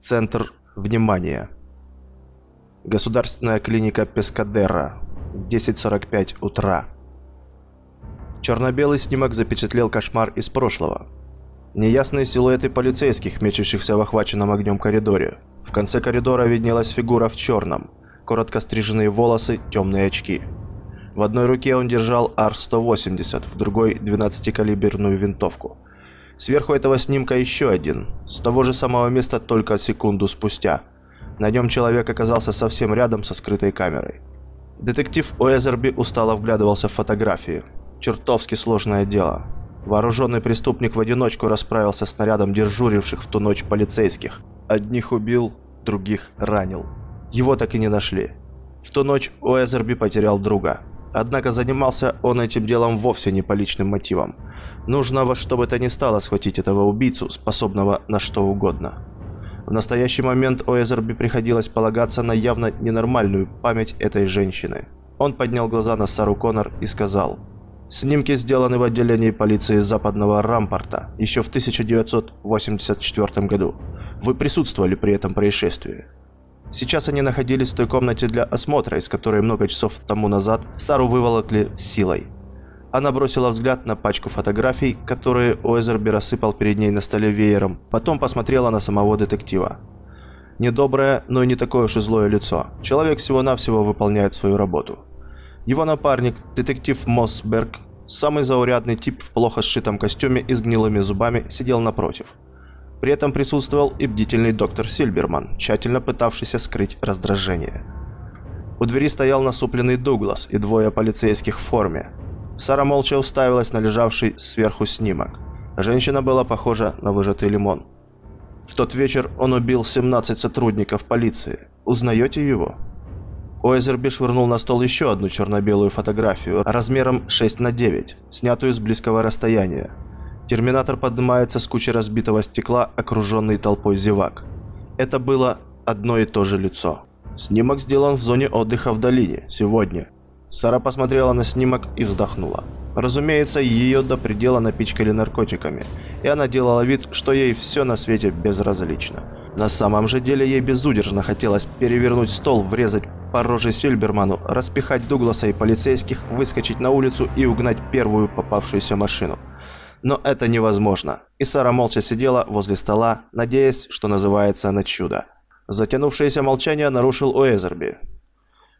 Центр внимания. Государственная клиника Пескадера. 10.45 утра. Черно-белый снимок запечатлел кошмар из прошлого. Неясные силуэты полицейских, мечущихся в охваченном огнем коридоре. В конце коридора виднелась фигура в черном. Коротко стриженные волосы, темные очки. В одной руке он держал АР-180, в другой – 12-калиберную винтовку – Сверху этого снимка еще один, с того же самого места только секунду спустя. На нем человек оказался совсем рядом со скрытой камерой. Детектив Уэзерби устало вглядывался в фотографии. Чертовски сложное дело. Вооруженный преступник в одиночку расправился с снарядом дежуривших в ту ночь полицейских. Одних убил, других ранил. Его так и не нашли. В ту ночь Уэзерби потерял друга. Однако занимался он этим делом вовсе не по личным мотивам. Нужно во что бы то ни стало схватить этого убийцу, способного на что угодно. В настоящий момент Оэзерби приходилось полагаться на явно ненормальную память этой женщины. Он поднял глаза на Сару Коннор и сказал «Снимки сделаны в отделении полиции западного Рампорта еще в 1984 году. Вы присутствовали при этом происшествии». Сейчас они находились в той комнате для осмотра, из которой много часов тому назад Сару выволокли силой. Она бросила взгляд на пачку фотографий, которые Уэзерби рассыпал перед ней на столе веером, потом посмотрела на самого детектива. Недоброе, но и не такое уж и злое лицо. Человек всего-навсего выполняет свою работу. Его напарник, детектив Моссберг, самый заурядный тип в плохо сшитом костюме и с гнилыми зубами, сидел напротив. При этом присутствовал и бдительный доктор Сильберман, тщательно пытавшийся скрыть раздражение. У двери стоял насупленный Дуглас и двое полицейских в форме. Сара молча уставилась на лежавший сверху снимок. Женщина была похожа на выжатый лимон. В тот вечер он убил 17 сотрудников полиции. Узнаете его? Ойзерби швырнул на стол еще одну черно-белую фотографию размером 6 на 9, снятую с близкого расстояния. Терминатор поднимается с кучи разбитого стекла, окруженный толпой зевак. Это было одно и то же лицо. Снимок сделан в зоне отдыха в долине, сегодня. Сара посмотрела на снимок и вздохнула. Разумеется, ее до предела напичкали наркотиками, и она делала вид, что ей все на свете безразлично. На самом же деле ей безудержно хотелось перевернуть стол, врезать по роже Сильберману, распихать Дугласа и полицейских, выскочить на улицу и угнать первую попавшуюся машину. Но это невозможно, и Сара молча сидела возле стола, надеясь, что называется, на чудо. Затянувшееся молчание нарушил Уэзерби.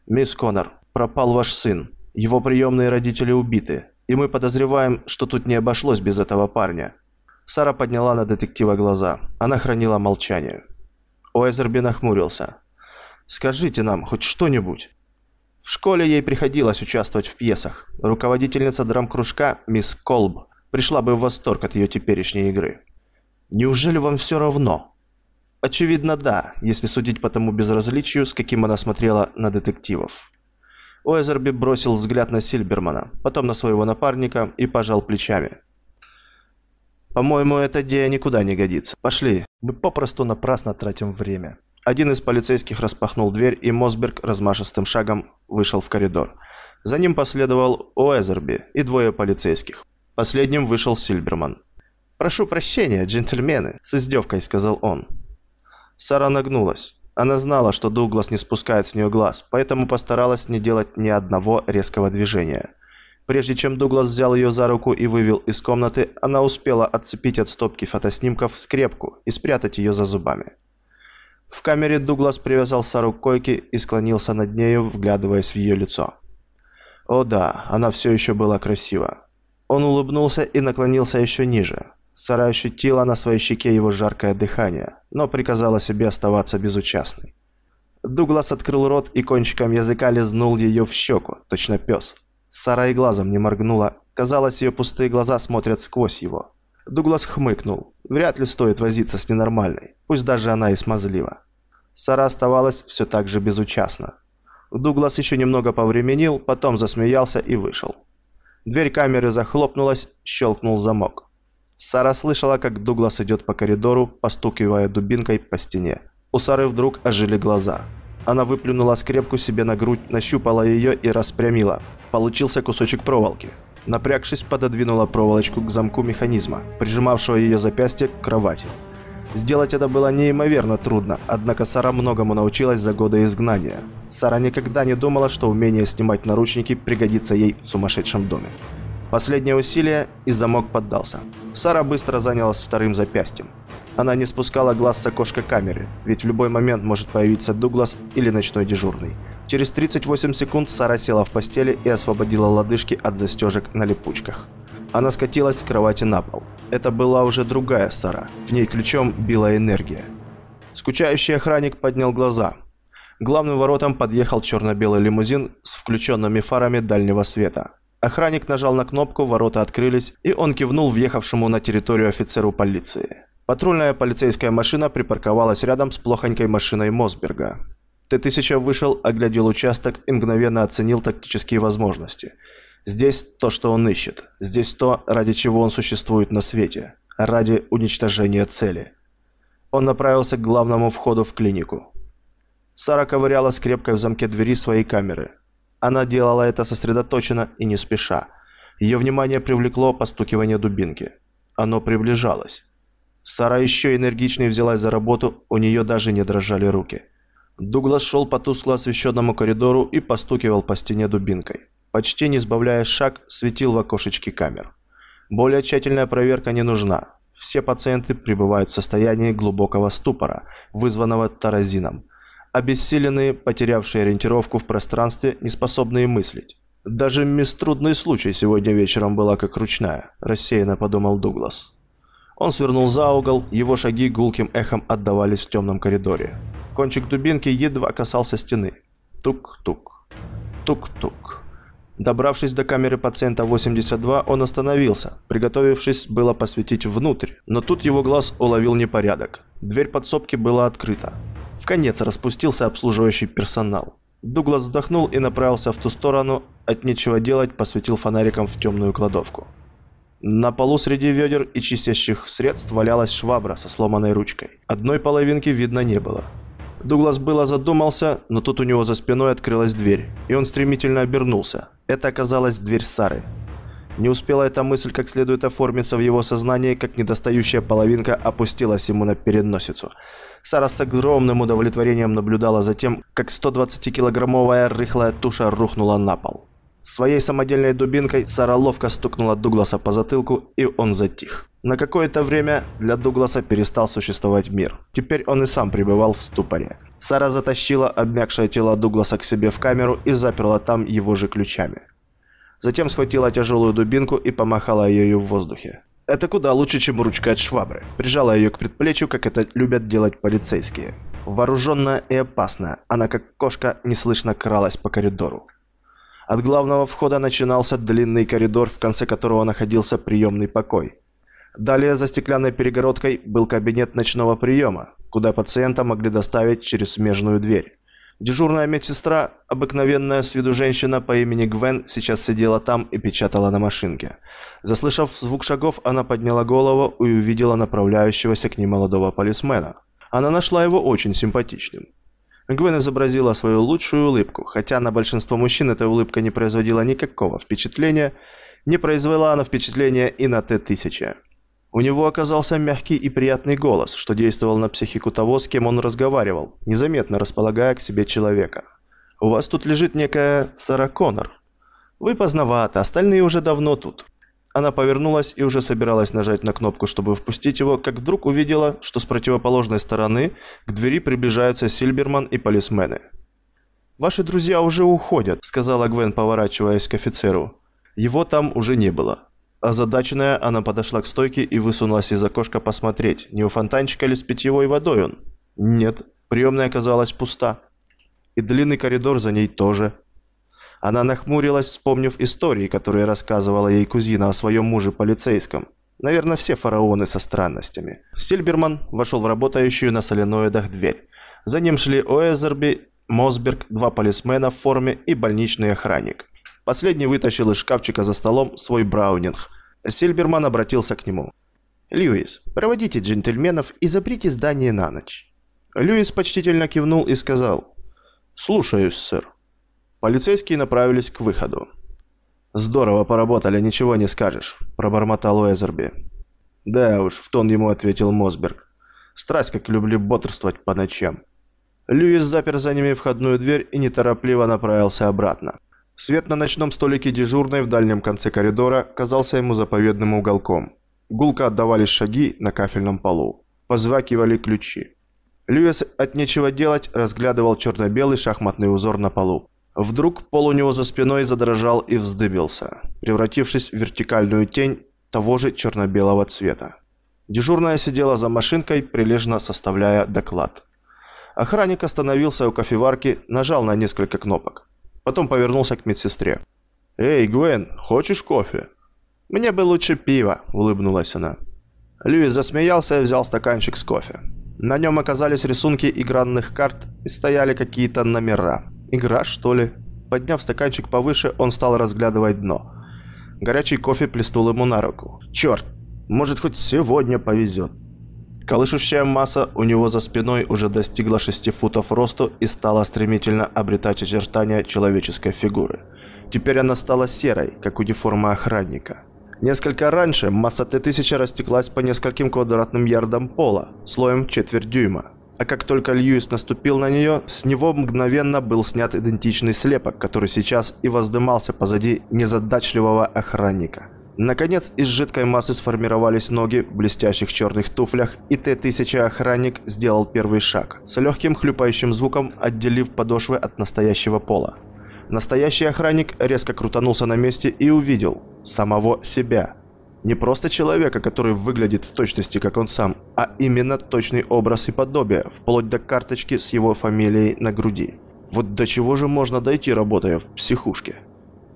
«Мисс Коннор, пропал ваш сын. Его приемные родители убиты, и мы подозреваем, что тут не обошлось без этого парня». Сара подняла на детектива глаза. Она хранила молчание. Уэзерби нахмурился. «Скажите нам хоть что-нибудь». В школе ей приходилось участвовать в пьесах. Руководительница драм-кружка, мисс Колб, пришла бы в восторг от ее теперешней игры. «Неужели вам все равно?» Очевидно, да, если судить по тому безразличию, с каким она смотрела на детективов. Уэзерби бросил взгляд на Сильбермана, потом на своего напарника и пожал плечами. «По-моему, эта идея никуда не годится. Пошли, мы попросту напрасно тратим время». Один из полицейских распахнул дверь, и Мосберг размашистым шагом вышел в коридор. За ним последовал Уэзерби и двое полицейских. Последним вышел Сильберман. «Прошу прощения, джентльмены», – с издевкой сказал он. Сара нагнулась. Она знала, что Дуглас не спускает с нее глаз, поэтому постаралась не делать ни одного резкого движения. Прежде чем Дуглас взял ее за руку и вывел из комнаты, она успела отцепить от стопки фотоснимков скрепку и спрятать ее за зубами. В камере Дуглас привязал Сару к койке и склонился над нею, вглядываясь в ее лицо. О да, она все еще была красива. Он улыбнулся и наклонился еще ниже. Сара ощутила на своей щеке его жаркое дыхание, но приказала себе оставаться безучастной. Дуглас открыл рот и кончиком языка лизнул ее в щеку, точно пес. Сара и глазом не моргнула. Казалось, ее пустые глаза смотрят сквозь его. Дуглас хмыкнул. Вряд ли стоит возиться с ненормальной, пусть даже она и смазлива. Сара оставалась все так же безучастна. Дуглас еще немного повременил, потом засмеялся и вышел. Дверь камеры захлопнулась, щелкнул замок. Сара слышала, как Дуглас идет по коридору, постукивая дубинкой по стене. У Сары вдруг ожили глаза. Она выплюнула скрепку себе на грудь, нащупала ее и распрямила. Получился кусочек проволоки. Напрягшись, пододвинула проволочку к замку механизма, прижимавшего ее запястье к кровати. Сделать это было неимоверно трудно, однако Сара многому научилась за годы изгнания. Сара никогда не думала, что умение снимать наручники пригодится ей в сумасшедшем доме. Последнее усилие, и замок поддался. Сара быстро занялась вторым запястьем. Она не спускала глаз с окошка камеры, ведь в любой момент может появиться Дуглас или ночной дежурный. Через 38 секунд Сара села в постели и освободила лодыжки от застежек на липучках. Она скатилась с кровати на пол. Это была уже другая Сара. В ней ключом била энергия. Скучающий охранник поднял глаза. Главным воротам подъехал черно-белый лимузин с включенными фарами дальнего света. Охранник нажал на кнопку, ворота открылись, и он кивнул въехавшему на территорию офицеру полиции. Патрульная полицейская машина припарковалась рядом с плохонькой машиной Мосберга. Т-1000 вышел, оглядел участок и мгновенно оценил тактические возможности – Здесь то, что он ищет. Здесь то, ради чего он существует на свете. Ради уничтожения цели. Он направился к главному входу в клинику. Сара ковыряла скрепкой в замке двери своей камеры. Она делала это сосредоточенно и не спеша. Ее внимание привлекло постукивание дубинки. Оно приближалось. Сара еще энергичнее взялась за работу, у нее даже не дрожали руки. Дуглас шел по тускло освещенному коридору и постукивал по стене дубинкой почти не сбавляя шаг, светил в окошечке камер. Более тщательная проверка не нужна. Все пациенты пребывают в состоянии глубокого ступора, вызванного таразином. Обессиленные, потерявшие ориентировку в пространстве, неспособные мыслить. «Даже мисс Трудный случай сегодня вечером была как ручная», – рассеянно подумал Дуглас. Он свернул за угол, его шаги гулким эхом отдавались в темном коридоре. Кончик дубинки едва касался стены. Тук-тук. Тук-тук. Добравшись до камеры пациента 82, он остановился, приготовившись было посветить внутрь, но тут его глаз уловил непорядок. Дверь подсобки была открыта. В конец распустился обслуживающий персонал. Дуглас вздохнул и направился в ту сторону, от нечего делать посветил фонариком в темную кладовку. На полу среди ведер и чистящих средств валялась швабра со сломанной ручкой. Одной половинки видно не было. Дуглас было задумался, но тут у него за спиной открылась дверь, и он стремительно обернулся. Это оказалась дверь Сары. Не успела эта мысль как следует оформиться в его сознании, как недостающая половинка опустилась ему на переносицу. Сара с огромным удовлетворением наблюдала за тем, как 120-килограммовая рыхлая туша рухнула на пол. Своей самодельной дубинкой Сара ловко стукнула Дугласа по затылку, и он затих. На какое-то время для Дугласа перестал существовать мир. Теперь он и сам пребывал в ступоре. Сара затащила обмякшее тело Дугласа к себе в камеру и заперла там его же ключами. Затем схватила тяжелую дубинку и помахала ею в воздухе. Это куда лучше, чем ручка от швабры. Прижала ее к предплечью, как это любят делать полицейские. Вооруженная и опасная, она как кошка неслышно кралась по коридору. От главного входа начинался длинный коридор, в конце которого находился приемный покой. Далее за стеклянной перегородкой был кабинет ночного приема, куда пациента могли доставить через смежную дверь. Дежурная медсестра, обыкновенная с виду женщина по имени Гвен, сейчас сидела там и печатала на машинке. Заслышав звук шагов, она подняла голову и увидела направляющегося к ней молодого полисмена. Она нашла его очень симпатичным. Гвен изобразила свою лучшую улыбку, хотя на большинство мужчин эта улыбка не производила никакого впечатления, не произвела она впечатления и на Т-1000. У него оказался мягкий и приятный голос, что действовал на психику того, с кем он разговаривал, незаметно располагая к себе человека. «У вас тут лежит некая Сара Коннор. Вы поздновато, остальные уже давно тут. Она повернулась и уже собиралась нажать на кнопку, чтобы впустить его, как вдруг увидела, что с противоположной стороны к двери приближаются Сильберман и полисмены. «Ваши друзья уже уходят», — сказала Гвен, поворачиваясь к офицеру. Его там уже не было. Озадаченная, она подошла к стойке и высунулась из окошка посмотреть, не у фонтанчика ли с питьевой водой он. Нет, приемная оказалась пуста. И длинный коридор за ней тоже. Она нахмурилась, вспомнив истории, которые рассказывала ей кузина о своем муже полицейском. Наверное, все фараоны со странностями. Сильберман вошел в работающую на соленоидах дверь. За ним шли Оэзерби, Мосберг, два полисмена в форме и больничный охранник. Последний вытащил из шкафчика за столом свой браунинг. Сильберман обратился к нему. «Льюис, проводите джентльменов и заприте здание на ночь». Льюис почтительно кивнул и сказал «Слушаюсь, сэр». Полицейские направились к выходу. «Здорово поработали, ничего не скажешь», – пробормотал Уэзерби. «Да уж», – в тон ему ответил Мосберг. Страсть, как люблю бодрствовать по ночам. Льюис запер за ними входную дверь и неторопливо направился обратно. Свет на ночном столике дежурной в дальнем конце коридора казался ему заповедным уголком. Гулко отдавались шаги на кафельном полу. Позвакивали ключи. Льюис от нечего делать разглядывал черно-белый шахматный узор на полу. Вдруг пол у него за спиной задрожал и вздыбился, превратившись в вертикальную тень того же черно-белого цвета. Дежурная сидела за машинкой, прилежно составляя доклад. Охранник остановился у кофеварки, нажал на несколько кнопок. Потом повернулся к медсестре. «Эй, Гвен, хочешь кофе?» «Мне бы лучше пиво», — улыбнулась она. Льюис засмеялся и взял стаканчик с кофе. На нем оказались рисунки игранных карт и стояли какие-то номера. Игра, что ли? Подняв стаканчик повыше, он стал разглядывать дно. Горячий кофе плеснул ему на руку. «Черт! Может, хоть сегодня повезет!» Колышущая масса у него за спиной уже достигла 6 футов росту и стала стремительно обретать очертания человеческой фигуры. Теперь она стала серой, как униформа охранника. Несколько раньше масса Т-1000 растеклась по нескольким квадратным ярдам пола, слоем четверть дюйма. А как только Льюис наступил на нее, с него мгновенно был снят идентичный слепок, который сейчас и воздымался позади незадачливого охранника. Наконец, из жидкой массы сформировались ноги в блестящих черных туфлях, и Т-1000 охранник сделал первый шаг, с легким хлюпающим звуком отделив подошвы от настоящего пола. Настоящий охранник резко крутанулся на месте и увидел самого себя. Не просто человека, который выглядит в точности, как он сам, а именно точный образ и подобие, вплоть до карточки с его фамилией на груди. Вот до чего же можно дойти, работая в психушке?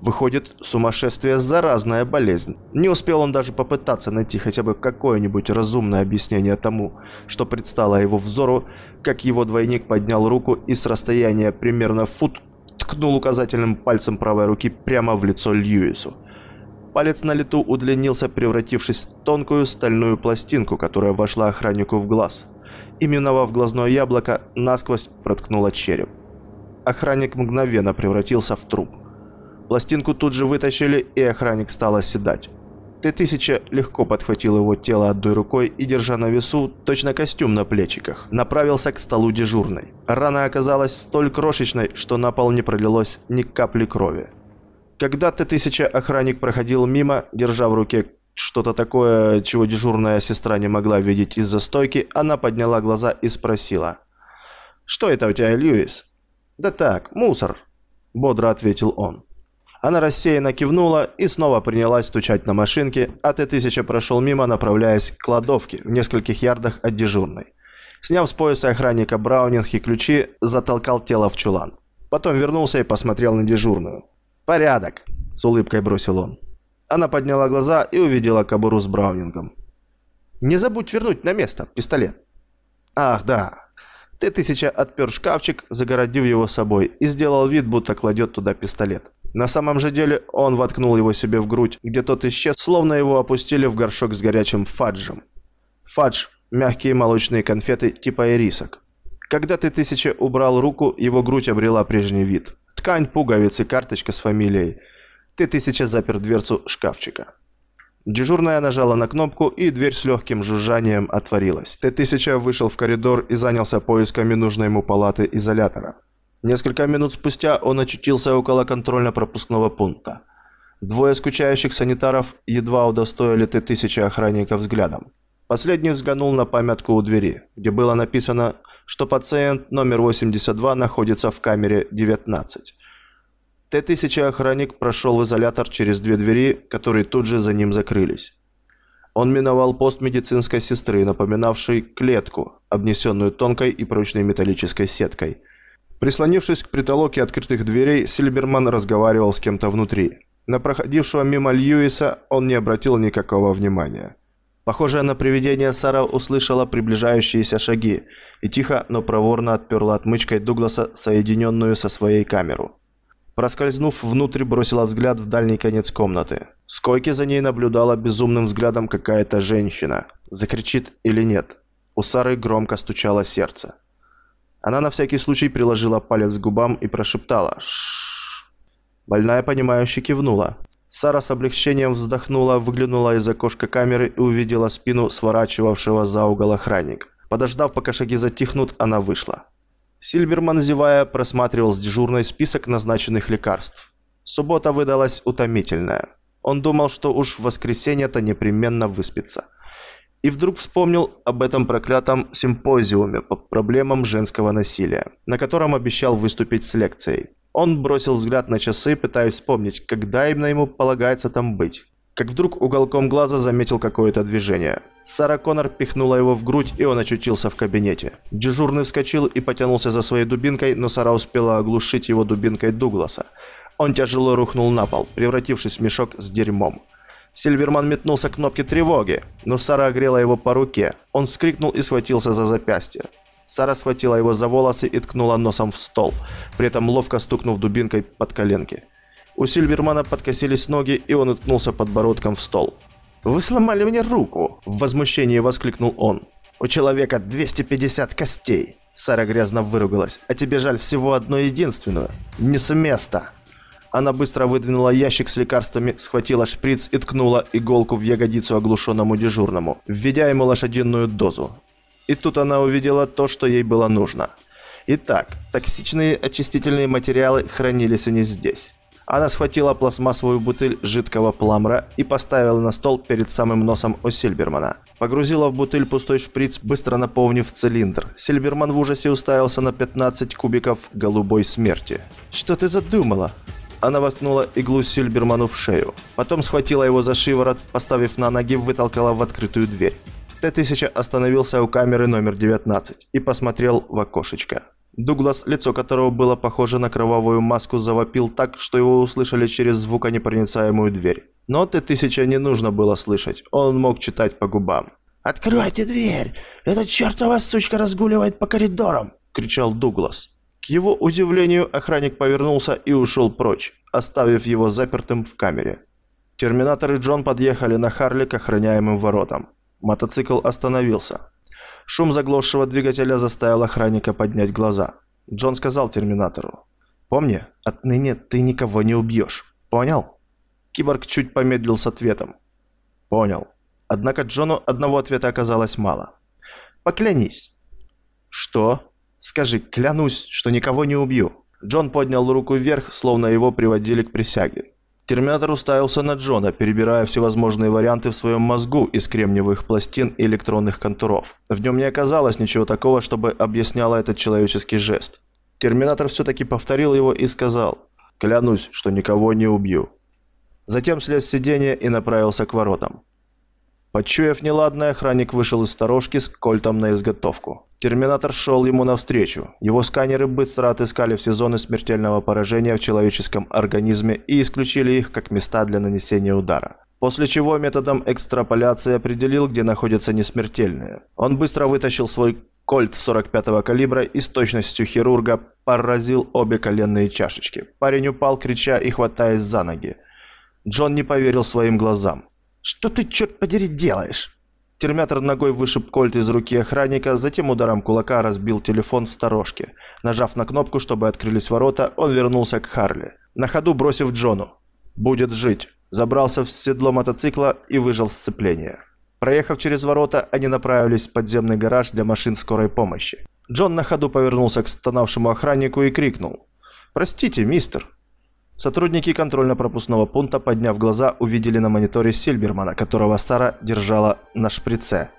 Выходит, сумасшествие – заразная болезнь. Не успел он даже попытаться найти хотя бы какое-нибудь разумное объяснение тому, что предстало его взору, как его двойник поднял руку и с расстояния примерно фут ткнул указательным пальцем правой руки прямо в лицо Льюису. Палец на лету удлинился, превратившись в тонкую стальную пластинку, которая вошла охраннику в глаз. И, миновав глазное яблоко, насквозь проткнула череп. Охранник мгновенно превратился в труп. Пластинку тут же вытащили, и охранник стал оседать. Т-1000 легко подхватил его тело одной рукой и, держа на весу, точно костюм на плечиках, направился к столу дежурной. Рана оказалась столь крошечной, что на пол не пролилось ни капли крови. Когда Т-1000 охранник проходил мимо, держа в руке что-то такое, чего дежурная сестра не могла видеть из-за стойки, она подняла глаза и спросила. «Что это у тебя, Льюис?» «Да так, мусор», – бодро ответил он. Она рассеянно кивнула и снова принялась стучать на машинке, а Т-1000 прошел мимо, направляясь к кладовке в нескольких ярдах от дежурной. Сняв с пояса охранника Браунинг и ключи, затолкал тело в чулан. Потом вернулся и посмотрел на дежурную. «Порядок», – с улыбкой бросил он. Она подняла глаза и увидела кобуру с Браунингом. «Не забудь вернуть на место пистолет». «Ах, да». Т-1000 отпер шкафчик, загородив его собой, и сделал вид, будто кладет туда пистолет. На самом же деле он воткнул его себе в грудь, где тот исчез, словно его опустили в горшок с горячим фаджем. Фадж – мягкие молочные конфеты типа ирисок. Когда ты тысяча убрал руку, его грудь обрела прежний вид. Ткань, пуговицы, карточка с фамилией. Ты тысяча запер дверцу шкафчика. Дежурная нажала на кнопку, и дверь с легким жужжанием отворилась. Т-1000 вышел в коридор и занялся поисками нужной ему палаты изолятора. Несколько минут спустя он очутился около контрольно-пропускного пункта. Двое скучающих санитаров едва удостоили Т-1000 охранника взглядом. Последний взглянул на памятку у двери, где было написано, что пациент номер 82 находится в камере 19. Т-1000 охранник прошел в изолятор через две двери, которые тут же за ним закрылись. Он миновал пост медицинской сестры, напоминавшей клетку, обнесенную тонкой и прочной металлической сеткой – Прислонившись к притолоке открытых дверей, Сильберман разговаривал с кем-то внутри. На проходившего мимо Льюиса он не обратил никакого внимания. Похожая на привидение, Сара услышала приближающиеся шаги и тихо, но проворно отперла отмычкой Дугласа, соединенную со своей камеру. Проскользнув внутрь, бросила взгляд в дальний конец комнаты. С койки за ней наблюдала безумным взглядом какая-то женщина. Закричит или нет? У Сары громко стучало сердце. Она на всякий случай приложила палец к губам и прошептала «Шшш». Больная, понимающе кивнула. Сара с облегчением вздохнула, выглянула из окошка камеры и увидела спину сворачивавшего за угол охранника. Подождав, пока шаги затихнут, она вышла. Сильберман, зевая, просматривал с дежурной список назначенных лекарств. Суббота выдалась утомительная. Он думал, что уж в воскресенье-то непременно выспится. И вдруг вспомнил об этом проклятом симпозиуме по проблемам женского насилия, на котором обещал выступить с лекцией. Он бросил взгляд на часы, пытаясь вспомнить, когда именно ему полагается там быть. Как вдруг уголком глаза заметил какое-то движение. Сара Коннор пихнула его в грудь, и он очутился в кабинете. Дежурный вскочил и потянулся за своей дубинкой, но Сара успела оглушить его дубинкой Дугласа. Он тяжело рухнул на пол, превратившись в мешок с дерьмом. Сильверман метнулся к кнопке тревоги, но Сара огрела его по руке. Он вскрикнул и схватился за запястье. Сара схватила его за волосы и ткнула носом в стол, при этом ловко стукнув дубинкой под коленки. У Сильвермана подкосились ноги, и он уткнулся подбородком в стол. «Вы сломали мне руку!» – в возмущении воскликнул он. «У человека 250 костей!» Сара грязно выругалась. «А тебе жаль всего одно единственное. Не с места!» Она быстро выдвинула ящик с лекарствами, схватила шприц и ткнула иголку в ягодицу оглушенному дежурному, введя ему лошадиную дозу. И тут она увидела то, что ей было нужно. Итак, токсичные очистительные материалы хранились они здесь. Она схватила пластмассовую бутыль жидкого пламра и поставила на стол перед самым носом у Сильбермана. Погрузила в бутыль пустой шприц, быстро наполнив цилиндр. Сильберман в ужасе уставился на 15 кубиков голубой смерти. «Что ты задумала?» Она воткнула иглу Сильберману в шею. Потом схватила его за шиворот, поставив на ноги, вытолкала в открытую дверь. Т-1000 остановился у камеры номер 19 и посмотрел в окошечко. Дуглас, лицо которого было похоже на кровавую маску, завопил так, что его услышали через звуконепроницаемую дверь. Но Т-1000 не нужно было слышать, он мог читать по губам. «Откройте дверь! Эта чертова сучка разгуливает по коридорам!» – кричал Дуглас. К его удивлению, охранник повернулся и ушел прочь, оставив его запертым в камере. Терминатор и Джон подъехали на Харли к охраняемым воротам. Мотоцикл остановился. Шум заглохшего двигателя заставил охранника поднять глаза. Джон сказал Терминатору. «Помни, отныне ты никого не убьешь. Понял?» Киборг чуть помедлил с ответом. «Понял». Однако Джону одного ответа оказалось мало. «Поклянись». «Что?» «Скажи, клянусь, что никого не убью». Джон поднял руку вверх, словно его приводили к присяге. Терминатор уставился на Джона, перебирая всевозможные варианты в своем мозгу из кремниевых пластин и электронных контуров. В нем не оказалось ничего такого, чтобы объясняло этот человеческий жест. Терминатор все-таки повторил его и сказал «Клянусь, что никого не убью». Затем слез с сиденья и направился к воротам. Почуяв неладное, охранник вышел из сторожки с кольтом на изготовку. Терминатор шел ему навстречу. Его сканеры быстро отыскали все зоны смертельного поражения в человеческом организме и исключили их как места для нанесения удара. После чего методом экстраполяции определил, где находятся несмертельные. Он быстро вытащил свой кольт 45-го калибра и с точностью хирурга поразил обе коленные чашечки. Парень упал, крича и хватаясь за ноги. Джон не поверил своим глазам. «Что ты, черт подери, делаешь?» Термятор ногой вышиб кольт из руки охранника, затем ударом кулака разбил телефон в сторожке. Нажав на кнопку, чтобы открылись ворота, он вернулся к Харли. На ходу бросив Джону. «Будет жить». Забрался в седло мотоцикла и выжил сцепление. Проехав через ворота, они направились в подземный гараж для машин скорой помощи. Джон на ходу повернулся к стонавшему охраннику и крикнул. «Простите, мистер, Сотрудники контрольно-пропускного пункта, подняв глаза, увидели на мониторе Сильбермана, которого Сара держала на шприце.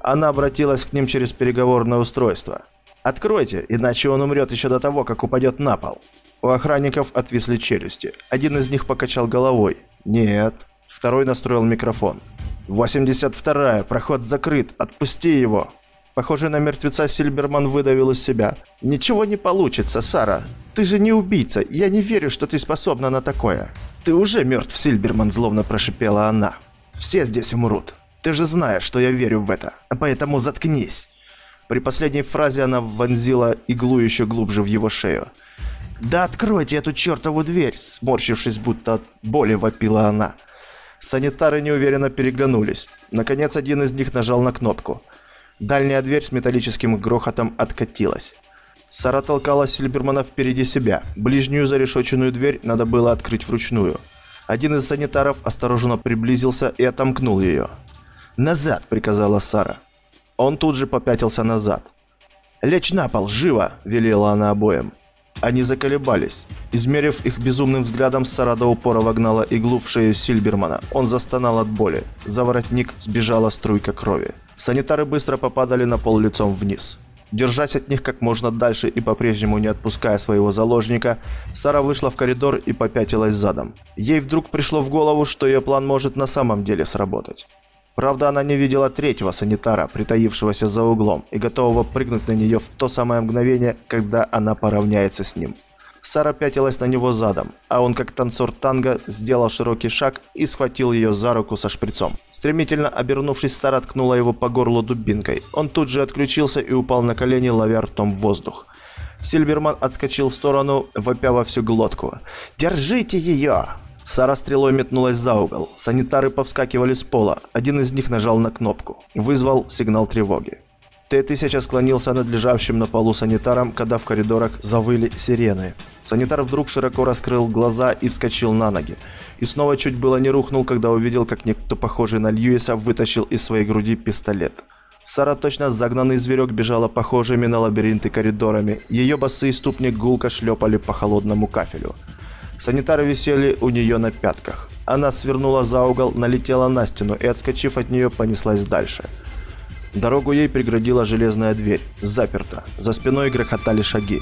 Она обратилась к ним через переговорное устройство. «Откройте, иначе он умрет еще до того, как упадет на пол». У охранников отвисли челюсти. Один из них покачал головой. «Нет». Второй настроил микрофон. «82-я, проход закрыт, отпусти его!» Похоже на мертвеца, Сильберман выдавил из себя. «Ничего не получится, Сара. Ты же не убийца. Я не верю, что ты способна на такое». «Ты уже мертв, Сильберман», – зловно прошипела она. «Все здесь умрут. Ты же знаешь, что я верю в это. Поэтому заткнись». При последней фразе она вонзила иглу еще глубже в его шею. «Да откройте эту чертову дверь!» – сморщившись, будто от боли вопила она. Санитары неуверенно переглянулись. Наконец, один из них нажал на кнопку – Дальняя дверь с металлическим грохотом откатилась. Сара толкала Сильбермана впереди себя. Ближнюю зарешоченную дверь надо было открыть вручную. Один из санитаров осторожно приблизился и отомкнул ее. «Назад!» – приказала Сара. Он тут же попятился назад. «Лечь на пол, живо!» – велела она обоим. Они заколебались. Измерив их безумным взглядом, Сара до упора вогнала иглу в шею Сильбермана. Он застонал от боли. За воротник сбежала струйка крови. Санитары быстро попадали на пол лицом вниз. Держась от них как можно дальше и по-прежнему не отпуская своего заложника, Сара вышла в коридор и попятилась задом. Ей вдруг пришло в голову, что ее план может на самом деле сработать. Правда, она не видела третьего санитара, притаившегося за углом и готового прыгнуть на нее в то самое мгновение, когда она поравняется с ним. Сара пятилась на него задом, а он, как танцор танго, сделал широкий шаг и схватил ее за руку со шприцом. Стремительно обернувшись, Сара ткнула его по горлу дубинкой. Он тут же отключился и упал на колени, ловя ртом воздух. Сильверман отскочил в сторону, вопя во всю глотку. «Держите ее!» Сара стрелой метнулась за угол. Санитары повскакивали с пола. Один из них нажал на кнопку. Вызвал сигнал тревоги. Т-1000 склонился над лежавшим на полу санитаром, когда в коридорах завыли сирены. Санитар вдруг широко раскрыл глаза и вскочил на ноги. И снова чуть было не рухнул, когда увидел, как некто похожий на Льюиса вытащил из своей груди пистолет. Сара, точно загнанный зверек, бежала похожими на лабиринты коридорами. Ее босые ступни гулко шлепали по холодному кафелю. Санитары висели у нее на пятках. Она свернула за угол, налетела на стену и, отскочив от нее, понеслась дальше. Дорогу ей преградила железная дверь. Заперта. За спиной грохотали шаги.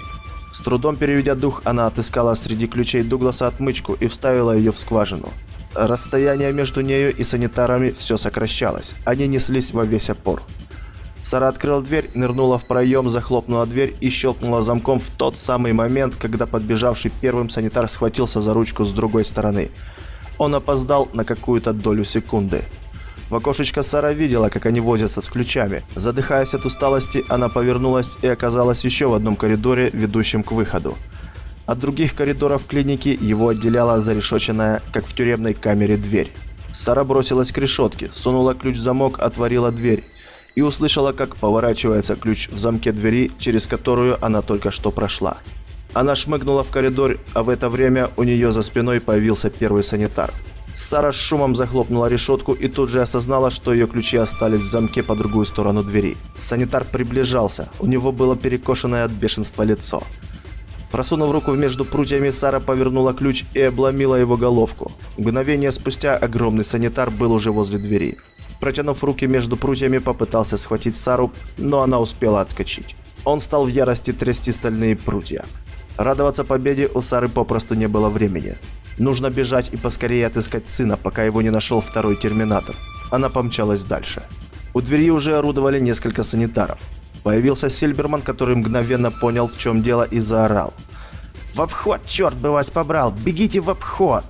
С трудом переведя дух, она отыскала среди ключей Дугласа отмычку и вставила ее в скважину. Расстояние между нею и санитарами все сокращалось. Они неслись во весь опор. Сара открыла дверь, нырнула в проем, захлопнула дверь и щелкнула замком в тот самый момент, когда подбежавший первым санитар схватился за ручку с другой стороны. Он опоздал на какую-то долю секунды. В окошечко Сара видела, как они возятся с ключами. Задыхаясь от усталости, она повернулась и оказалась еще в одном коридоре, ведущем к выходу. От других коридоров клиники его отделяла зарешоченная, как в тюремной камере, дверь. Сара бросилась к решетке, сунула ключ в замок, отворила дверь и услышала, как поворачивается ключ в замке двери, через которую она только что прошла. Она шмыгнула в коридор, а в это время у нее за спиной появился первый санитар. Сара с шумом захлопнула решетку и тут же осознала, что ее ключи остались в замке по другую сторону двери. Санитар приближался, у него было перекошенное от бешенства лицо. Просунув руку между прутьями, Сара повернула ключ и обломила его головку. Мгновение спустя огромный санитар был уже возле двери. Протянув руки между прутьями, попытался схватить Сару, но она успела отскочить. Он стал в ярости трясти стальные прутья. Радоваться победе у Сары попросту не было времени. Нужно бежать и поскорее отыскать сына, пока его не нашел второй терминатор. Она помчалась дальше. У двери уже орудовали несколько санитаров. Появился Сильберман, который мгновенно понял, в чем дело, и заорал. «В обход, черт бы вас побрал! Бегите в обход!»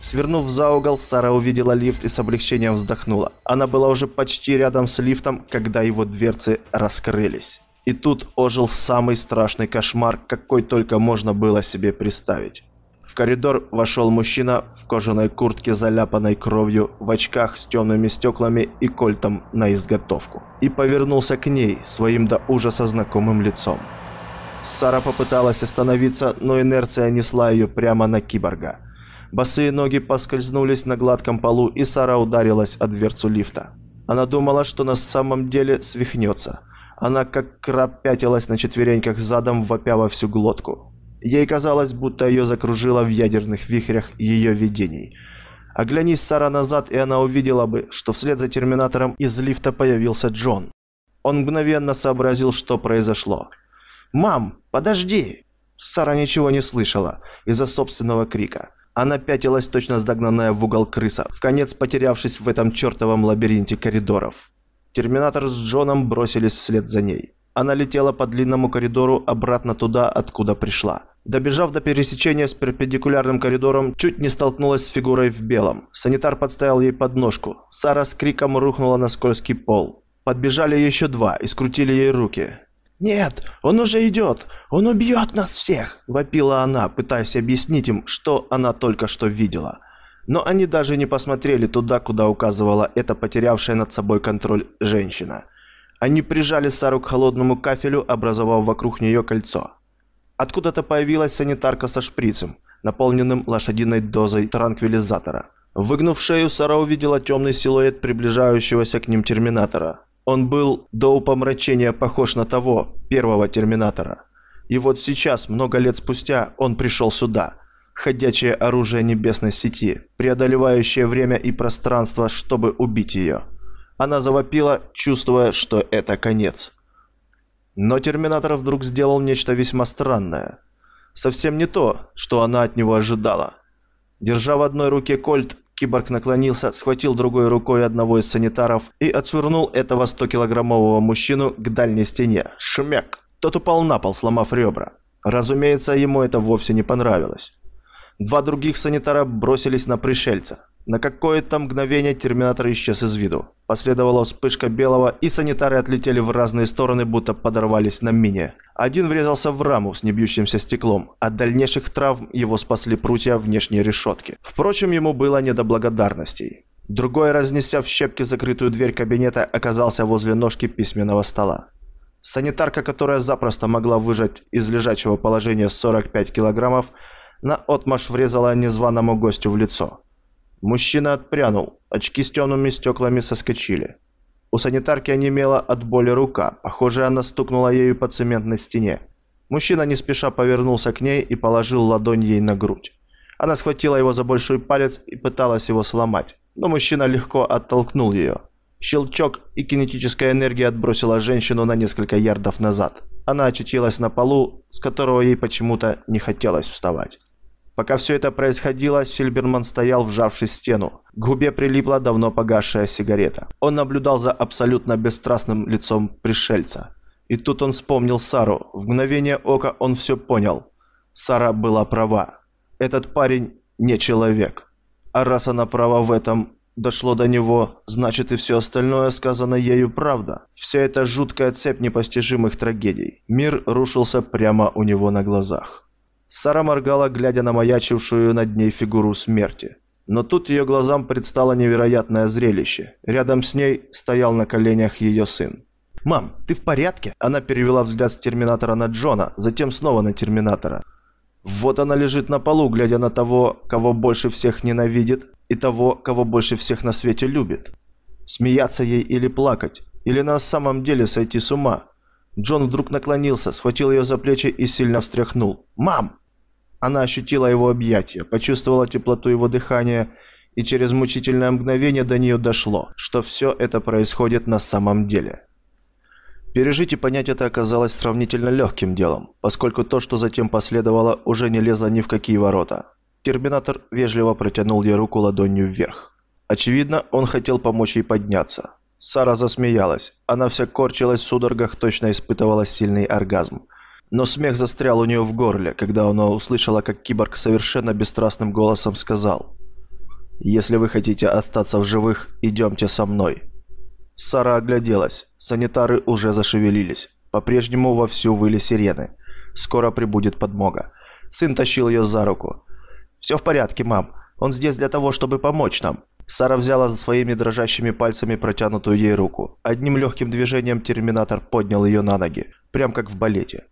Свернув за угол, Сара увидела лифт и с облегчением вздохнула. Она была уже почти рядом с лифтом, когда его дверцы раскрылись. И тут ожил самый страшный кошмар, какой только можно было себе представить. В коридор вошел мужчина в кожаной куртке, заляпанной кровью, в очках с темными стеклами и кольтом на изготовку. И повернулся к ней своим до ужаса знакомым лицом. Сара попыталась остановиться, но инерция несла ее прямо на киборга. Босые ноги поскользнулись на гладком полу, и Сара ударилась о дверцу лифта. Она думала, что на самом деле свихнется. Она как краб пятилась на четвереньках задом, вопя во всю глотку. Ей казалось, будто ее закружило в ядерных вихрях ее видений. Оглянись Сара назад, и она увидела бы, что вслед за Терминатором из лифта появился Джон. Он мгновенно сообразил, что произошло. «Мам, подожди!» Сара ничего не слышала из-за собственного крика. Она пятилась, точно загнанная в угол крыса, в конец потерявшись в этом чертовом лабиринте коридоров. Терминатор с Джоном бросились вслед за ней. Она летела по длинному коридору обратно туда, откуда пришла. Добежав до пересечения с перпендикулярным коридором, чуть не столкнулась с фигурой в белом. Санитар подставил ей подножку. Сара с криком рухнула на скользкий пол. Подбежали еще два и скрутили ей руки. «Нет, он уже идет! Он убьет нас всех!» – вопила она, пытаясь объяснить им, что она только что видела. Но они даже не посмотрели туда, куда указывала эта потерявшая над собой контроль женщина. Они прижали Сару к холодному кафелю, образовав вокруг нее кольцо. Откуда-то появилась санитарка со шприцем, наполненным лошадиной дозой транквилизатора. Выгнув шею, Сара увидела темный силуэт приближающегося к ним терминатора. Он был до упомрачения похож на того, первого Терминатора. И вот сейчас, много лет спустя, он пришел сюда. Ходячее оружие небесной сети, преодолевающее время и пространство, чтобы убить ее. Она завопила, чувствуя, что это конец. Но Терминатор вдруг сделал нечто весьма странное. Совсем не то, что она от него ожидала. Держа в одной руке кольт, киборг наклонился, схватил другой рукой одного из санитаров и отшвырнул этого 100-килограммового мужчину к дальней стене. Шмяк! Тот упал на пол, сломав ребра. Разумеется, ему это вовсе не понравилось. Два других санитара бросились на пришельца. На какое-то мгновение терминатор исчез из виду. Последовала вспышка белого, и санитары отлетели в разные стороны, будто подорвались на мине. Один врезался в раму с небьющимся стеклом. От дальнейших травм его спасли прутья внешней решетки. Впрочем, ему было не до благодарностей. Другой, разнеся в щепки закрытую дверь кабинета, оказался возле ножки письменного стола. Санитарка, которая запросто могла выжать из лежачего положения 45 килограммов, на отмаш врезала незваному гостю в лицо. Мужчина отпрянул, очки с темными стеклами соскочили. У санитарки онемела от боли рука, похоже, она стукнула ею по цементной стене. Мужчина не спеша повернулся к ней и положил ладонь ей на грудь. Она схватила его за большой палец и пыталась его сломать, но мужчина легко оттолкнул ее. Щелчок и кинетическая энергия отбросила женщину на несколько ярдов назад. Она очутилась на полу, с которого ей почему-то не хотелось вставать. Пока все это происходило, Сильберман стоял, вжавшись в стену. К губе прилипла давно погасшая сигарета. Он наблюдал за абсолютно бесстрастным лицом пришельца. И тут он вспомнил Сару. В мгновение ока он все понял. Сара была права. Этот парень не человек. А раз она права в этом, дошло до него, значит и все остальное сказано ею правда. Вся эта жуткая цепь непостижимых трагедий. Мир рушился прямо у него на глазах. Сара моргала, глядя на маячившую над ней фигуру смерти. Но тут ее глазам предстало невероятное зрелище. Рядом с ней стоял на коленях ее сын. «Мам, ты в порядке?» Она перевела взгляд с Терминатора на Джона, затем снова на Терминатора. Вот она лежит на полу, глядя на того, кого больше всех ненавидит, и того, кого больше всех на свете любит. Смеяться ей или плакать, или на самом деле сойти с ума – Джон вдруг наклонился, схватил ее за плечи и сильно встряхнул. «Мам!» Она ощутила его объятия, почувствовала теплоту его дыхания, и через мучительное мгновение до нее дошло, что все это происходит на самом деле. Пережить и понять это оказалось сравнительно легким делом, поскольку то, что затем последовало, уже не лезло ни в какие ворота. Терминатор вежливо протянул ей руку ладонью вверх. Очевидно, он хотел помочь ей подняться. Сара засмеялась. Она вся корчилась в судорогах, точно испытывала сильный оргазм. Но смех застрял у нее в горле, когда она услышала, как киборг совершенно бесстрастным голосом сказал «Если вы хотите остаться в живых, идемте со мной». Сара огляделась. Санитары уже зашевелились. По-прежнему вовсю выли сирены. Скоро прибудет подмога. Сын тащил ее за руку. «Все в порядке, мам. Он здесь для того, чтобы помочь нам. Сара взяла за своими дрожащими пальцами протянутую ей руку. Одним легким движением терминатор поднял ее на ноги, прям как в балете.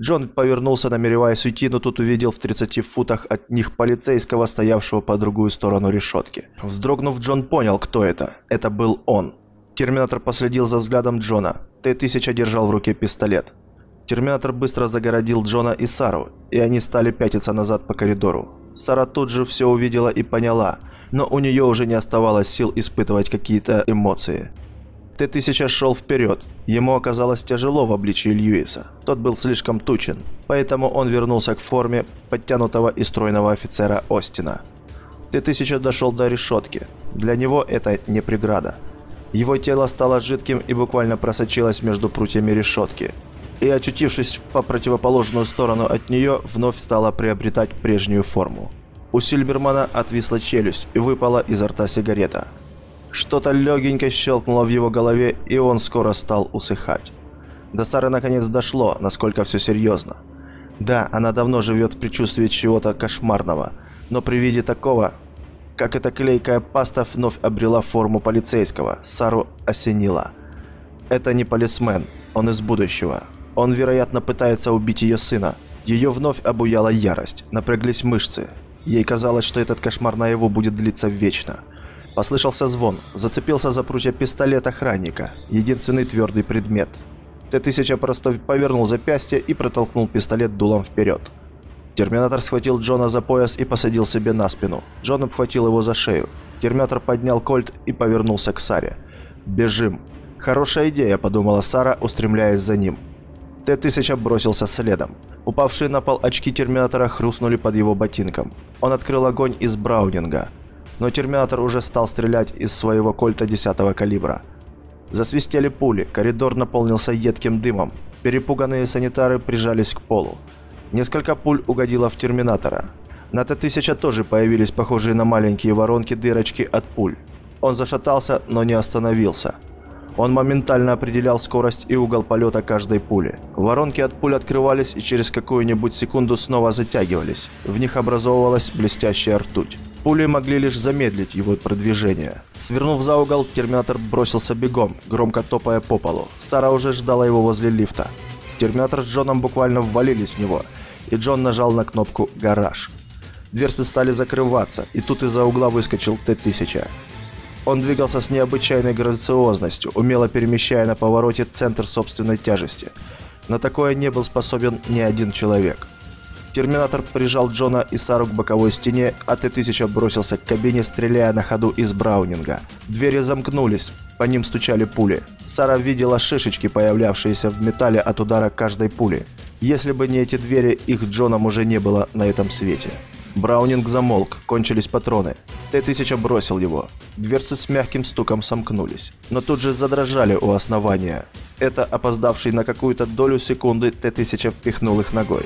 Джон повернулся, намереваясь уйти, но тут увидел в 30 футах от них полицейского, стоявшего по другую сторону решетки. Вздрогнув, Джон понял, кто это. Это был он. Терминатор последил за взглядом Джона. Т-1000 держал в руке пистолет. Терминатор быстро загородил Джона и Сару, и они стали пятиться назад по коридору. Сара тут же все увидела и поняла – но у нее уже не оставалось сил испытывать какие-то эмоции. Т-1000 шел вперед. Ему оказалось тяжело в обличии Льюиса. Тот был слишком тучен, поэтому он вернулся к форме подтянутого и стройного офицера Остина. Т-1000 дошел до решетки. Для него это не преграда. Его тело стало жидким и буквально просочилось между прутьями решетки. И очутившись по противоположную сторону от нее, вновь стало приобретать прежнюю форму. У Сильбермана отвисла челюсть и выпала изо рта сигарета. Что-то легенько щелкнуло в его голове, и он скоро стал усыхать. До Сары наконец дошло, насколько все серьезно. Да, она давно живет в предчувствии чего-то кошмарного, но при виде такого, как эта клейкая паста вновь обрела форму полицейского, Сару осенила. Это не полисмен, он из будущего. Он, вероятно, пытается убить ее сына. Ее вновь обуяла ярость, напряглись мышцы, Ей казалось, что этот кошмар на его будет длиться вечно. Послышался звон. Зацепился за прутья пистолет охранника. Единственный твердый предмет. Т-1000 просто повернул запястье и протолкнул пистолет дулом вперед. Терминатор схватил Джона за пояс и посадил себе на спину. Джон обхватил его за шею. Терминатор поднял кольт и повернулся к Саре. «Бежим!» «Хорошая идея», — подумала Сара, устремляясь за ним. Т-1000 бросился следом. Упавшие на пол очки Терминатора хрустнули под его ботинком. Он открыл огонь из Браунинга. Но Терминатор уже стал стрелять из своего кольта 10 калибра. Засвистели пули, коридор наполнился едким дымом. Перепуганные санитары прижались к полу. Несколько пуль угодило в Терминатора. На Т-1000 тоже появились похожие на маленькие воронки дырочки от пуль. Он зашатался, но не остановился. Он моментально определял скорость и угол полета каждой пули. Воронки от пуль открывались и через какую-нибудь секунду снова затягивались. В них образовывалась блестящая ртуть. Пули могли лишь замедлить его продвижение. Свернув за угол, Терминатор бросился бегом, громко топая по полу. Сара уже ждала его возле лифта. Терминатор с Джоном буквально ввалились в него – и Джон нажал на кнопку «Гараж». Дверцы стали закрываться, и тут из-за угла выскочил Т-1000. Он двигался с необычайной грациозностью, умело перемещая на повороте центр собственной тяжести. На такое не был способен ни один человек. Терминатор прижал Джона и Сару к боковой стене, а Т-1000 бросился к кабине, стреляя на ходу из Браунинга. Двери замкнулись, по ним стучали пули. Сара видела шишечки, появлявшиеся в металле от удара каждой пули. Если бы не эти двери, их Джоном уже не было на этом свете. Браунинг замолк, кончились патроны. Т-1000 бросил его. Дверцы с мягким стуком сомкнулись, но тут же задрожали у основания. Это опоздавший на какую-то долю секунды Т-1000 впихнул их ногой.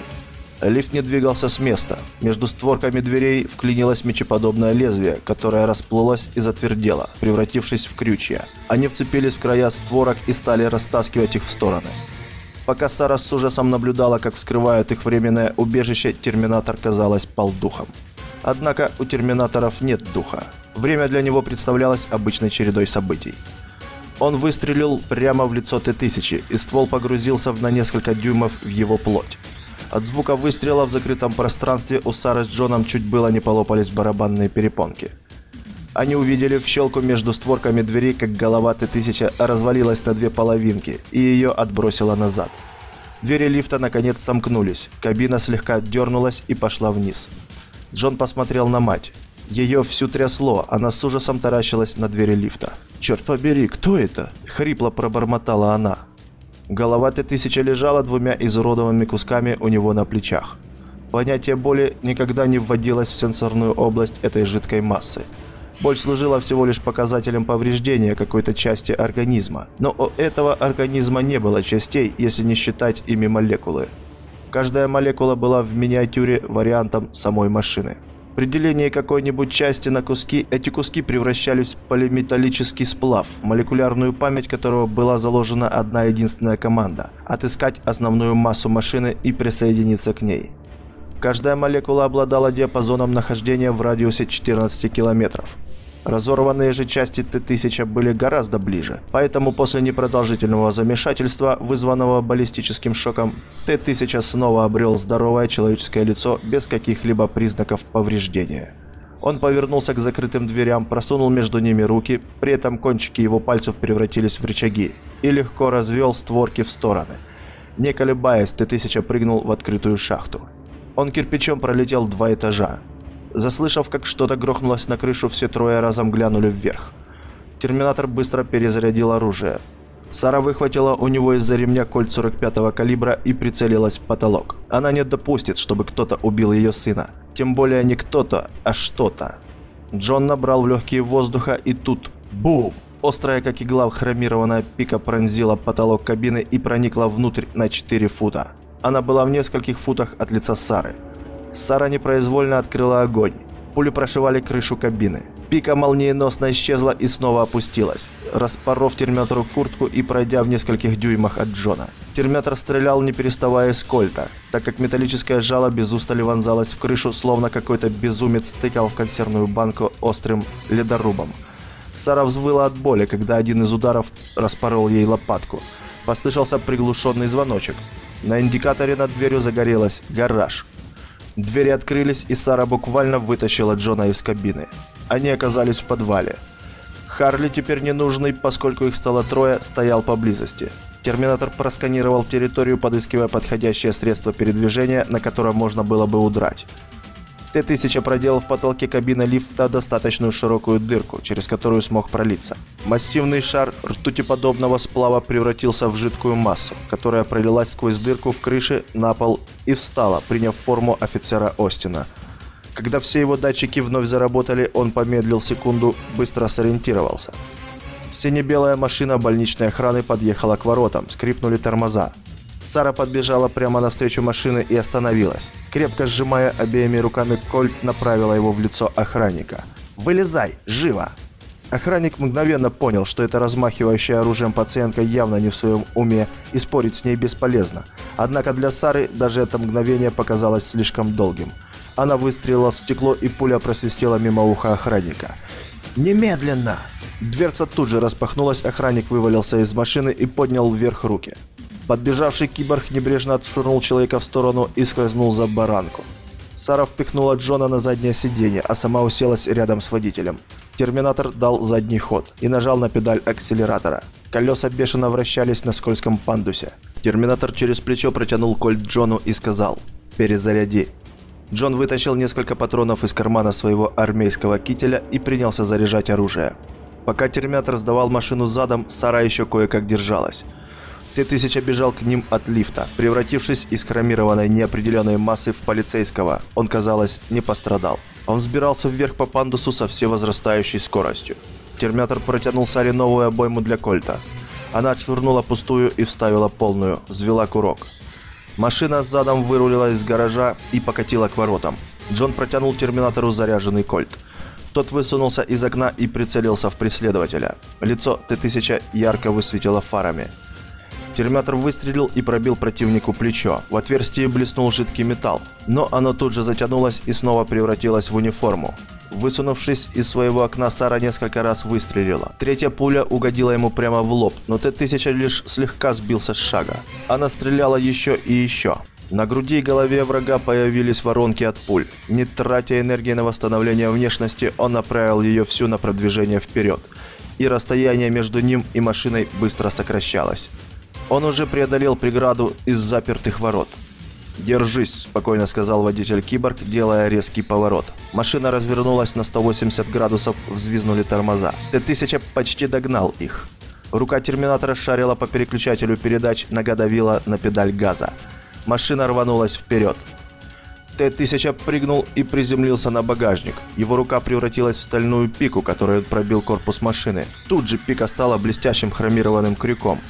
Лифт не двигался с места. Между створками дверей вклинилось мечеподобное лезвие, которое расплылось и затвердело, превратившись в крючья. Они вцепились в края створок и стали растаскивать их в стороны. Пока Сара с ужасом наблюдала, как вскрывают их временное убежище, Терминатор, казалось, пал духом. Однако у Терминаторов нет духа. Время для него представлялось обычной чередой событий. Он выстрелил прямо в лицо Т-1000, и ствол погрузился на несколько дюймов в его плоть. От звука выстрела в закрытом пространстве у Сары с Джоном чуть было не полопались барабанные перепонки. Они увидели в щелку между створками двери, как голова Т-1000 развалилась на две половинки, и ее отбросило назад. Двери лифта наконец сомкнулись, кабина слегка дернулась и пошла вниз. Джон посмотрел на мать. Ее всю трясло, она с ужасом таращилась на двери лифта. «Черт побери, кто это?» – хрипло пробормотала она. Голова Т-1000 лежала двумя изуродованными кусками у него на плечах. Понятие боли никогда не вводилось в сенсорную область этой жидкой массы. Боль служила всего лишь показателем повреждения какой-то части организма, но у этого организма не было частей, если не считать ими молекулы. Каждая молекула была в миниатюре вариантом самой машины. При делении какой-нибудь части на куски, эти куски превращались в полиметаллический сплав, молекулярную память которого была заложена одна единственная команда – отыскать основную массу машины и присоединиться к ней. Каждая молекула обладала диапазоном нахождения в радиусе 14 километров. Разорванные же части Т-1000 были гораздо ближе, поэтому после непродолжительного замешательства, вызванного баллистическим шоком, Т-1000 снова обрел здоровое человеческое лицо без каких-либо признаков повреждения. Он повернулся к закрытым дверям, просунул между ними руки, при этом кончики его пальцев превратились в рычаги, и легко развел створки в стороны. Не колебаясь, Т-1000 прыгнул в открытую шахту. Он кирпичом пролетел два этажа. Заслышав, как что-то грохнулось на крышу, все трое разом глянули вверх. Терминатор быстро перезарядил оружие. Сара выхватила у него из-за ремня кольт 45-го калибра и прицелилась в потолок. Она не допустит, чтобы кто-то убил ее сына. Тем более не кто-то, а что-то. Джон набрал в легкие воздуха и тут бум! Острая, как игла, хромированная пика пронзила потолок кабины и проникла внутрь на 4 фута. Она была в нескольких футах от лица Сары. Сара непроизвольно открыла огонь. Пули прошивали крышу кабины. Пика молниеносно исчезла и снова опустилась, распоров терминатору куртку и пройдя в нескольких дюймах от Джона. Терминатор стрелял не переставая из кольта, так как металлическое жало без устали вонзалось в крышу, словно какой-то безумец стыкал в консервную банку острым ледорубом. Сара взвыла от боли, когда один из ударов распорол ей лопатку. Послышался приглушенный звоночек. На индикаторе над дверью загорелось «Гараж». Двери открылись, и Сара буквально вытащила Джона из кабины. Они оказались в подвале. Харли, теперь ненужный, поскольку их стало трое, стоял поблизости. Терминатор просканировал территорию, подыскивая подходящее средство передвижения, на котором можно было бы удрать. Т-1000 проделал в потолке кабины лифта достаточную широкую дырку, через которую смог пролиться. Массивный шар ртутиподобного сплава превратился в жидкую массу, которая пролилась сквозь дырку в крыше на пол и встала, приняв форму офицера Остина. Когда все его датчики вновь заработали, он помедлил секунду, быстро сориентировался. Сине-белая машина больничной охраны подъехала к воротам, скрипнули тормоза. Сара подбежала прямо навстречу машины и остановилась. Крепко сжимая обеими руками кольт, направила его в лицо охранника. «Вылезай! Живо!» Охранник мгновенно понял, что эта размахивающая оружием пациентка явно не в своем уме и спорить с ней бесполезно. Однако для Сары даже это мгновение показалось слишком долгим. Она выстрелила в стекло и пуля просвистела мимо уха охранника. «Немедленно!» Дверца тут же распахнулась, охранник вывалился из машины и поднял вверх руки. Подбежавший киборг небрежно отшвырнул человека в сторону и скользнул за баранку. Сара впихнула Джона на заднее сиденье, а сама уселась рядом с водителем. Терминатор дал задний ход и нажал на педаль акселератора. Колеса бешено вращались на скользком пандусе. Терминатор через плечо протянул кольт Джону и сказал «Перезаряди». Джон вытащил несколько патронов из кармана своего армейского кителя и принялся заряжать оружие. Пока Терминатор сдавал машину задом, Сара еще кое-как держалась. Т-1000 бежал к ним от лифта, превратившись из хромированной неопределенной массы в полицейского. Он, казалось, не пострадал. Он взбирался вверх по пандусу со всевозрастающей скоростью. Терминатор протянул Саре новую обойму для кольта. Она отшвырнула пустую и вставила полную, взвела курок. Машина задом вырулила из гаража и покатила к воротам. Джон протянул терминатору заряженный кольт. Тот высунулся из окна и прицелился в преследователя. Лицо Т-1000 ярко высветило фарами. Терминатор выстрелил и пробил противнику плечо. В отверстии блеснул жидкий металл, но оно тут же затянулось и снова превратилось в униформу. Высунувшись из своего окна, Сара несколько раз выстрелила. Третья пуля угодила ему прямо в лоб, но Т-1000 лишь слегка сбился с шага. Она стреляла еще и еще. На груди и голове врага появились воронки от пуль. Не тратя энергии на восстановление внешности, он направил ее всю на продвижение вперед. И расстояние между ним и машиной быстро сокращалось. Он уже преодолел преграду из запертых ворот. «Держись», – спокойно сказал водитель Киборг, делая резкий поворот. Машина развернулась на 180 градусов, взвизнули тормоза. Т-1000 почти догнал их. Рука Терминатора шарила по переключателю передач, нога давила на педаль газа. Машина рванулась вперед. Т-1000 прыгнул и приземлился на багажник. Его рука превратилась в стальную пику, которую пробил корпус машины. Тут же пика стала блестящим хромированным крюком.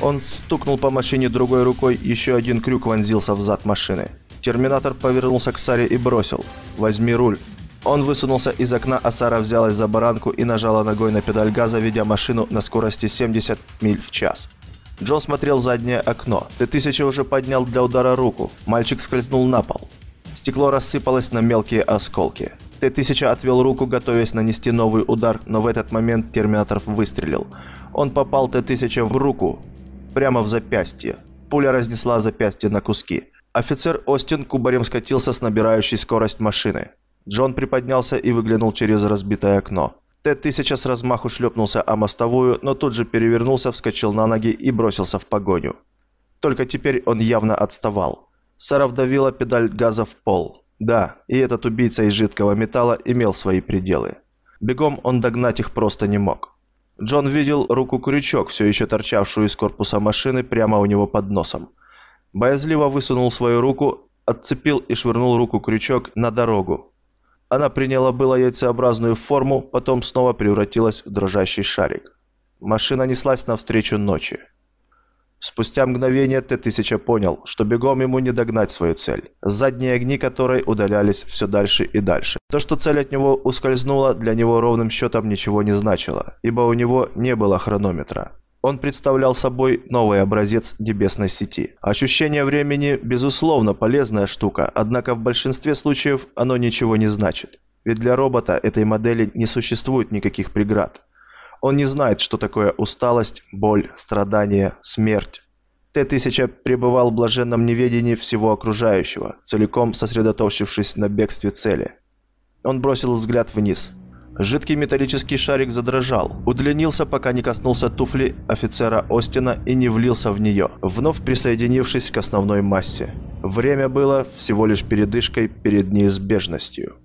Он стукнул по машине другой рукой, еще один крюк вонзился в зад машины. Терминатор повернулся к Саре и бросил. «Возьми руль». Он высунулся из окна, а Сара взялась за баранку и нажала ногой на педаль газа, ведя машину на скорости 70 миль в час. Джон смотрел в заднее окно. Т-1000 уже поднял для удара руку. Мальчик скользнул на пол. Стекло рассыпалось на мелкие осколки. Т-1000 отвел руку, готовясь нанести новый удар, но в этот момент Терминатор выстрелил. Он попал Т-1000 в руку, прямо в запястье. Пуля разнесла запястье на куски. Офицер Остин кубарем скатился с набирающей скорость машины. Джон приподнялся и выглянул через разбитое окно. Т-1000 с размаху шлепнулся о мостовую, но тут же перевернулся, вскочил на ноги и бросился в погоню. Только теперь он явно отставал. Сара вдавила педаль газа в пол. Да, и этот убийца из жидкого металла имел свои пределы. Бегом он догнать их просто не мог. Джон видел руку-крючок, все еще торчавшую из корпуса машины прямо у него под носом. Боязливо высунул свою руку, отцепил и швырнул руку-крючок на дорогу. Она приняла было яйцеобразную форму, потом снова превратилась в дрожащий шарик. Машина неслась навстречу ночи. Спустя мгновение Т-1000 понял, что бегом ему не догнать свою цель, задние огни которой удалялись все дальше и дальше. То, что цель от него ускользнула, для него ровным счетом ничего не значило, ибо у него не было хронометра. Он представлял собой новый образец небесной сети. Ощущение времени, безусловно, полезная штука, однако в большинстве случаев оно ничего не значит. Ведь для робота этой модели не существует никаких преград. Он не знает, что такое усталость, боль, страдание, смерть. Т-1000 пребывал в блаженном неведении всего окружающего, целиком сосредоточившись на бегстве цели. Он бросил взгляд вниз. Жидкий металлический шарик задрожал, удлинился, пока не коснулся туфли офицера Остина и не влился в нее, вновь присоединившись к основной массе. Время было всего лишь передышкой перед неизбежностью.